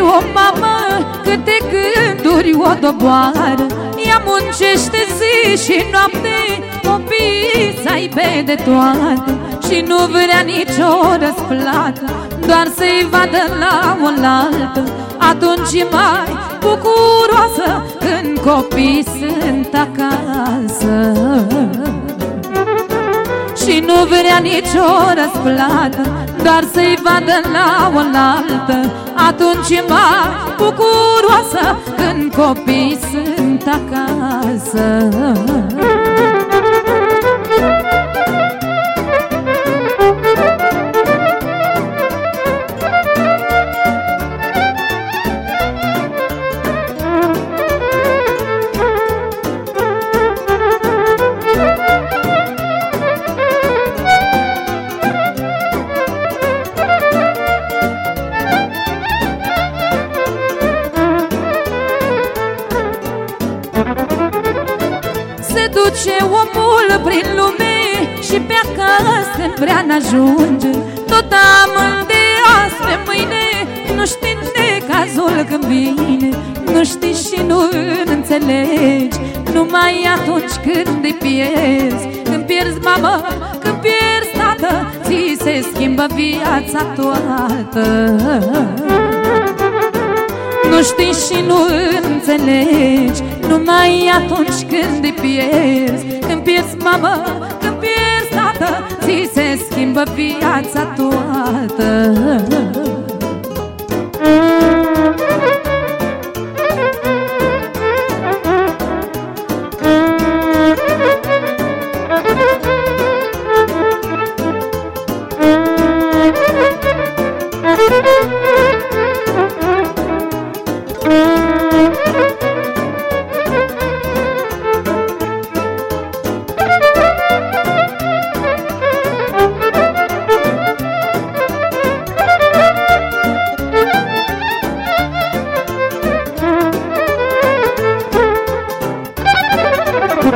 o mamă Câte gânduri o doboară. Ea muncește zi și noapte Copiii să aibă de toate Și nu vrea nicio răsplată Doar să-i vadă la oaltă. Atunci e mai bucuroasă Când copiii sunt acasă. Și nu vrea nicio răsplată Doar să-i vadă la oaltă Atunci e mai bucuroasă Când copiii sunt acasă duce omul prin lume Și pe acasă când vrea n-ajunge. Tot amânde azi pe mâine Nu știi de cazul când vine. Nu știi și nu înțelegi Numai atunci când îi pierzi. Când pierzi mamă, când pierzi tată Ți se schimbă viața toată. nu știi și nu înțelegi. Numai atunci când îi pierzi Când pierzi mamă, când pierzi tată Ți se schimbă viața toată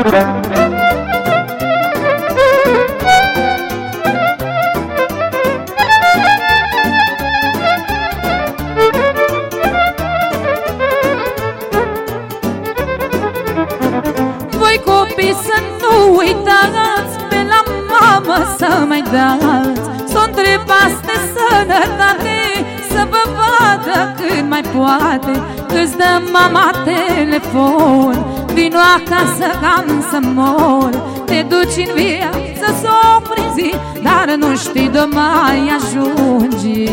Voi copii să nu uitați Pe la mamă să mai dați. Să o întrebați de sănătate Să vă vadă cât mai poate Îți dă mama telefon Vino acasă cam să mor. Te duci în viață să o prinzi Dar nu știi de mai ajungi.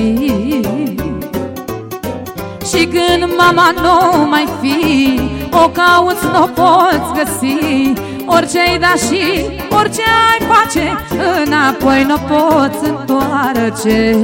Și când mama nu mai fi O cauți, nu o poți găsi. Orice ai da și orice ai face Înapoi nu poți întoarce